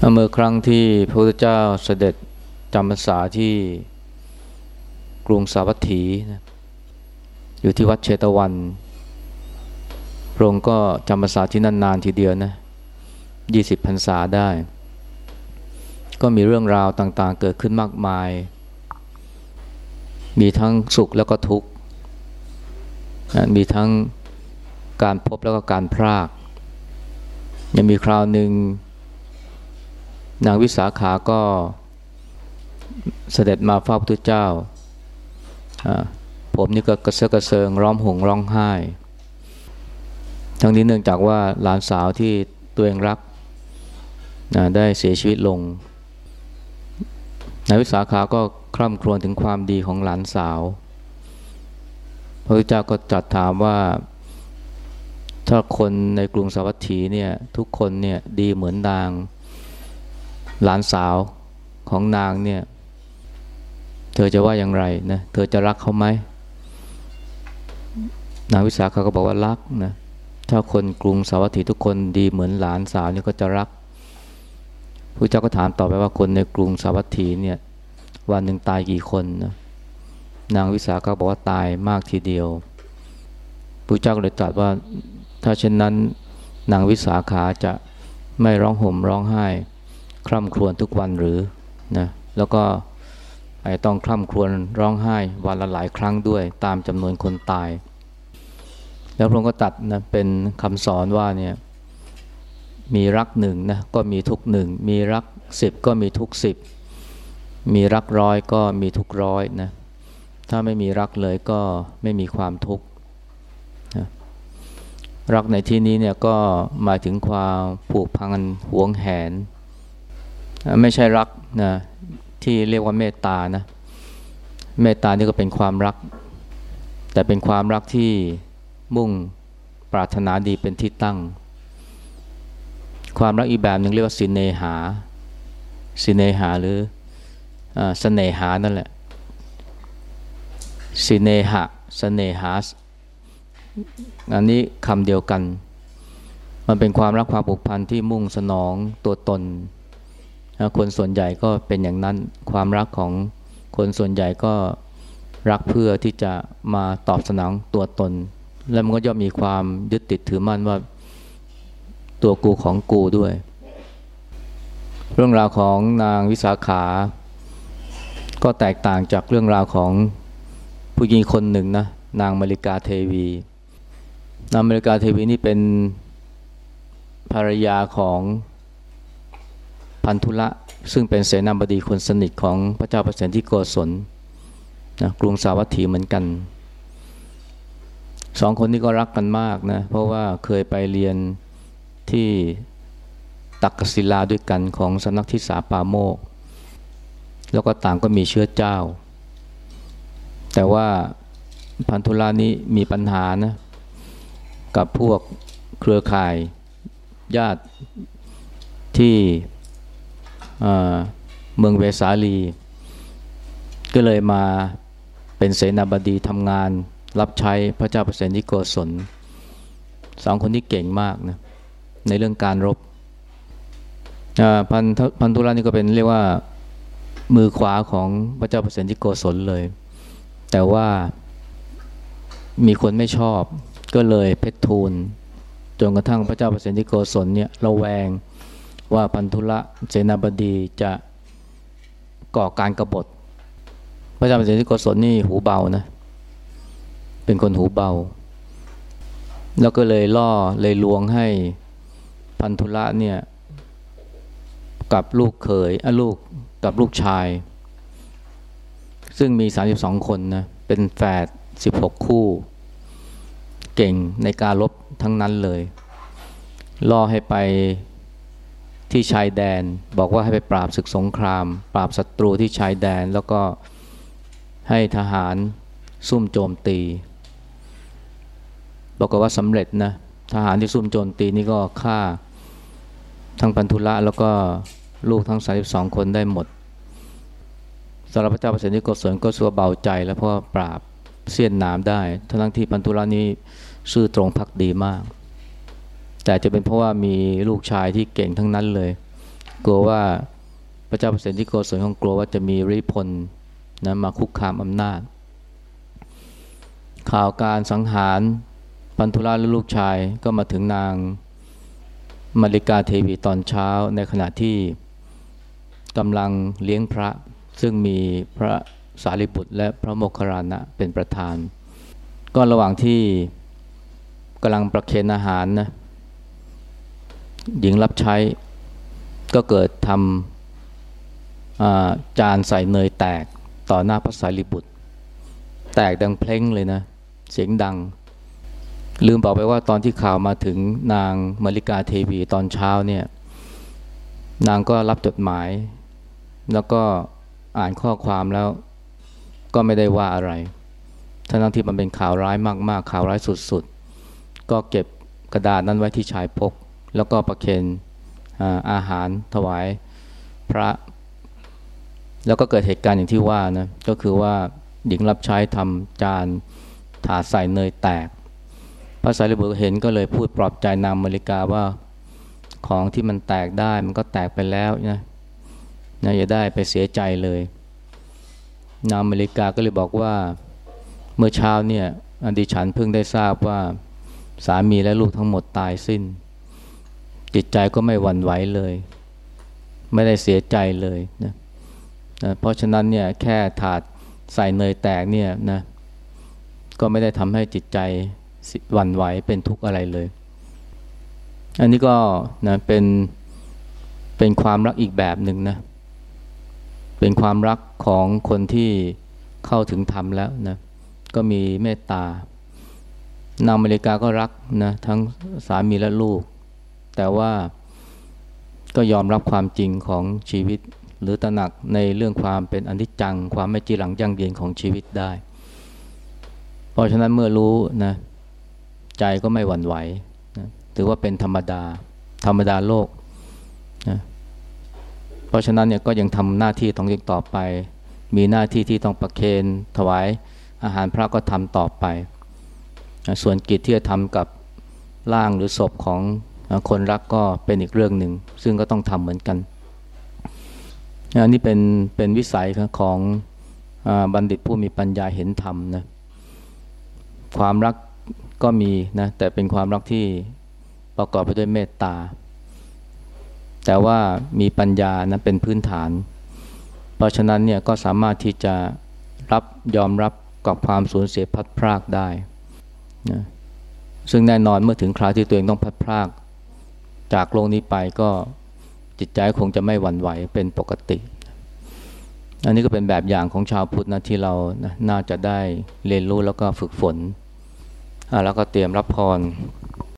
เมื่อครั้งที่พระพุทธเจ้าเสด็จจำพรรษาที่กรุงสาวัตถีนะอยู่ที่วัดเชตวัน พระองค์ก็จำพรรษาที่นั่นนานทีเดียวนะยี่สิบพรรษาได้ ก็มีเรื่องราวต่างๆ เกิดขึ้นมากมาย มีทั้งสุขแล้วก็ทุกข์ มีทั้งการพบแล้วก็การพราก ยังมีคราวหนึ่ง นางวิสาขาก็เสด็จมาเฝ้าพระพุทธเจ้า ผมนี่ก็กระเซาะกระเซิงร้องห่มร้องไห้ ทั้งนี้เนื่องจากว่าหลานสาวที่ตัวเองรักได้เสียชีวิตลง นางวิสาขาก็คร่ำครวญถึงความดีของหลานสาว พระพุทธเจ้าก็จัดถามว่า ถ้าคนในกรุงสาวัตถีเนี่ยทุกคนเนี่ยดีเหมือนนาง หลานสาวของนางเนี่ย เธอจะว่าอย่างไรนะเธอจะรักเขาไหมนางวิสาขาก็บอกว่ารักนะถ้าคนกรุงสาวัตถีทุกคนดีเหมือนหลานสาวนี่ก็จะรักพระเจ้าก็ถามต่อไปว่าคนในกรุงสาวัตถีเนี่ย วันหนึ่งตายกี่คนนะนางวิสาขาบอกว่าตายมากทีเดียวพระเจ้าก็เลยตรัสว่า ถ้าเช่นนั้นนางวิสาขาจะไม่ร้องห่มร้องไห้ คร่ำครวญทุกวันหรือนะแล้วก็ไอ้ต้องคร่ำครวญร้องไห้วันละหลายครั้งด้วย ตามจำนวนคนตาย แล้วพระองค์ก็ตัดนะเป็นคำสอนว่าเนี่ยมีรักหนึ่งนะก็มีทุกหนึ่งมีรักสิบก็มีทุกสิบมีรักร้อยก็มีทุกร้อยนะถ้าไม่มีรักเลยก็ไม่มีความทุกข์นะรักในที่นี้เนี่ยก็หมายถึงความผูกพันหวงแหน ไม่ใช่รักนะที่เรียกว่าเมตตานะเมตตานี่ก็เป็นความรัก แต่เป็นความรักที่มุ่งปรารถนาดีเป็นที่ตั้ง ความรักอีกแบบหนึ่งเรียกว่าสินเนหาสินเนหาหรือสเสนหานั่นแหละสินเนหะสเสนหาอันนี้คำเดียวกัน มันเป็นความรักความผูกพันที่มุ่งสนองตัวตน คนส่วนใหญ่ก็เป็นอย่างนั้นความรักของคนส่วนใหญ่ก็รักเพื่อที่จะมาตอบสนองตัวตน แล้วมันก็ย่อมมีความยึดติดถือมั่นว่าตัวกูของกูด้วย เรื่องราวของนางวิสาขา ก็แตกต่างจากเรื่องราวของผู้หญิงคนหนึ่งนะนางมาริกาเทวี นางมาริกาเทวีนี่เป็นภรรยาของ พันธุละซึ่งเป็นเสนาบดีคนสนิทของพระเจ้าประเสนที่โกศลนะกรุงสาวัตถีเหมือนกันสองคนนี้ก็รักกันมากนะเพราะว่าเคยไปเรียนที่ตักกศิลาด้วยกันของสำนักทิสาปาโมก แล้วก็ต่างก็มีเชื้อเจ้า แต่ว่าพันธุลานี้มีปัญหานะกับพวกเครือข่ายญาติที่ เมืองเวสาลี ก็เลยมาเป็นเสนาบดีทำงานรับใช้พระเจ้าเปรตนิโกศลสองคนที่เก่งมากนะในเรื่องการรบพันพันธุรานี่ก็เป็นเรียกว่ามือขวาของพระเจ้าเปรตนิโกศลเลย แต่ว่ามีคนไม่ชอบก็เลยเพชรทูลจนกระทั่งพระเจ้าเปรตนิโกศลเนี่ยระแวง ว่าพันธุละเสนาบดีจะก่อการกรบฏพระเจ้าเสนาโกศลนี่หูเบานะ เป็นคนหูเบา แล้วก็เลยล่อเลยลวงให้พันธุละเนี่ยกับลูกเขยอลูกกับลูกชาย ซึ่งมี 32 คนนะ เป็นแฝด 16 คู่ เก่งในการลบทั้งนั้นเลย ล่อให้ไป ที่ชายแดน บอกว่าให้ไปปราบศึกสงคราม ปราบศัตรูที่ชายแดน แล้วก็ให้ทหารซุ่มโจมตีบอกว่าสำเร็จนะทหารที่ซุ่มโจมตีนี่ก็ฆ่าทั้งพันธุละแล้วก็ลูกทั้ง 32 คนได้หมดสารพระเจ้าประเสริฐนิโกศลก็สัวเบาใจ แล้วเพราะปราบเสี้ยนน้ำได้ ทั้งที่พันธุละนี้ซื่อตรงพักดีมาก แต่จะเป็นเพราะว่ามีลูกชายที่เก่งทั้งนั้นเลย กลัวว่าพระเจ้าเปรตที่โกศลคงกลัวว่าจะมีริพลนะมาคุกคามอำนาจ ข่าวการสังหารพันธุราและลูกชายก็มาถึงนางมาริกาเทวีตอนเช้าในขณะที่กำลังเลี้ยงพระ ซึ่งมีพระสารีบุตรและพระโมคคัลลานะเป็นประธาน ก็ระหว่างที่กำลังประเคนอาหารนะ หญิงรับใช้ ก็เกิดทำจานใส่เนยแตกต่อหน้าพระสารีบุตร แตกดังเพลงเลยนะ เสียงดัง ลืมบอกไปว่าตอนที่ข่าวมาถึงนางมาริกาเทวีตอนเช้าเนี่ย นางก็รับจดหมาย แล้วก็อ่านข้อความแล้วก็ไม่ได้ว่าอะไรทั้งที่มันเป็นข่าวร้ายมากๆ ข่าวร้ายสุดๆ ก็เก็บกระดาษนั้นไว้ที่ชายพก แล้วก็ประเคนอาหารถวายพระ แล้วก็เกิดเหตุการณ์อย่างที่ว่านะก็คือว่าหญิงรับใช้ทำจานถาใส่เนยแตก พระสารีบุตรเห็นก็เลยพูดปลอบใจนางมริกาว่าของที่มันแตกได้มันก็แตกไปแล้วนะนะอย่าได้ไปเสียใจเลย นางมริกาก็เลยบอกว่าเมื่อเช้าเนี่ยอดิฉันเพิ่งได้ทราบว่าสามีและลูกทั้งหมดตายสิ้น จิตใจก็ไม่หวั่นไหวเลย ไม่ได้เสียใจเลยนะนะเพราะฉะนั้นเนี่ยแค่ถาดใส่เนยแตกเนี่ยนะก็ไม่ได้ทำให้จิตใจหวั่นไหวเป็นทุกข์อะไรเลย อันนี้ก็นะเป็นเป็นความรักอีกแบบหนึ่งนะเป็นความรักของคนที่เข้าถึงธรรมแล้วนะก็มีเมตตานางอเมริกาก็รักนะทั้งสามีและลูก แต่ว่าก็ยอมรับความจริงของชีวิต หรือตระหนักในเรื่องความเป็นอนิจจัง ความไม่จีรังยั่งยืนของชีวิตได้ เพราะฉะนั้นเมื่อรู้นะใจก็ไม่หวั่นไหวนะถือว่าเป็นธรรมดา ธรรมดาโลกนะเพราะฉะนั้นเนี่ยก็ยังทำหน้าที่ต้องยังต่อไป มีหน้าที่ที่ต้องประเคนถวายอาหารพระก็ทำต่อไป ส่วนกิจที่จะทำกับร่างหรือศพของ คนรักก็เป็นอีกเรื่องหนึ่ง ซึ่งก็ต้องทำเหมือนกันอันนี้เป็นเป็นวิสัยของบัณฑิตผู้มีปัญญาเห็นธรรมนะความรักก็มีนะแต่เป็นความรักที่ประกอบไปด้วยเมตตา แต่ว่ามีปัญญานะเป็นพื้นฐาน เพราะฉะนั้นเนี่ยก็สามารถที่จะรับยอมรับกับความสูญเสียพัดพรากได้นะซึ่งแน่นอนเมื่อถึงคราวที่ตัวเองต้องพัดพราก จากโลกนี้ไปก็จิตใจคงจะไม่หวั่นไหวเป็นปกติ อันนี้ก็เป็นแบบอย่างของชาวพุทธนะที่เรานะน่าจะได้เรียนรู้แล้วก็ฝึกฝนแล้วก็เตรียมรับพร